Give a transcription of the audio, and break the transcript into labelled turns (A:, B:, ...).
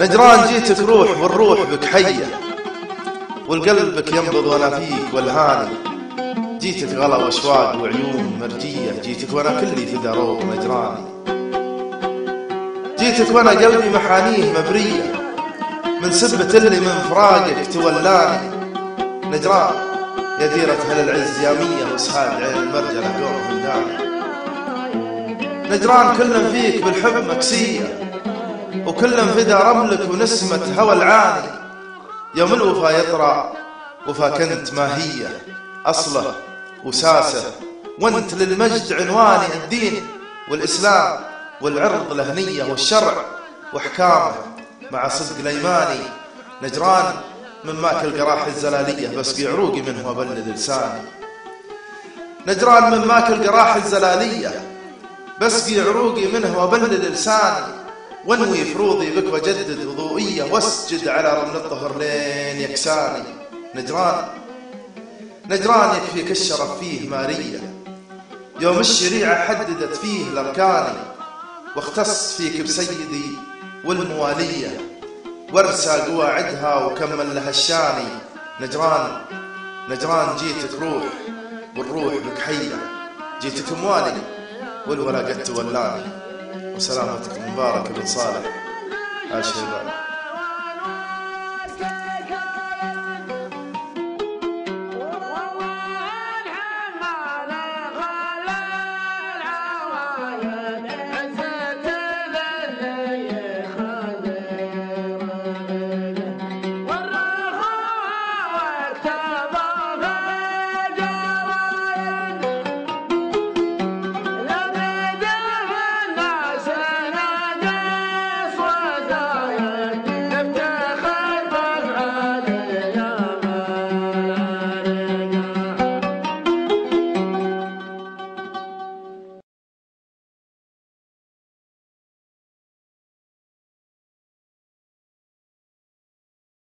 A: نجران جيتك روح والروح بك حية. والقلب بك ينبض وأنا فيك والهاني جيتك غلا وأشواق وعيون مرجية. جيتك وأنا كلي في دروب نجراني جيتك وأنا قلبي محانيه مبرية. من سبة اللي من فراقك تولاني. نجران يا ديرة هل العز يامية وسحاد عين المرجلة قوم هنداني نجران كلن فيك بالحب مكسية. وكلن فدا رملك ونسمة هوى العاني يوم الوفا يطرى وفا كنت ما هي أصلة وساسة. وانت للمجد عنواني الدين والإسلام والعرض الهنية والشرع وحكامه مع صدق الأيماني نجران من ماك القراح الزلالية. بسقي عروقي منه وبلل لساني نجران من ماك القراح الزلالية. بسقي عروقي منه وبلل لساني وانوي فروضي بك وجدد وضوئية واسجد على رمل الطهر لين يكساني نجران. نجران يكفيك الشرف فيه مارية يوم الشريعة حددت فيه الأركاني واختص فيك بسيدي والموالية. وارسى قواعدها وكمل لها الشاني نجران. نجران جيتك روح والروح بك حية. جيتك موالي والولا قد تولاني. وسلامتك. مبارك بن صالح. آل شيبان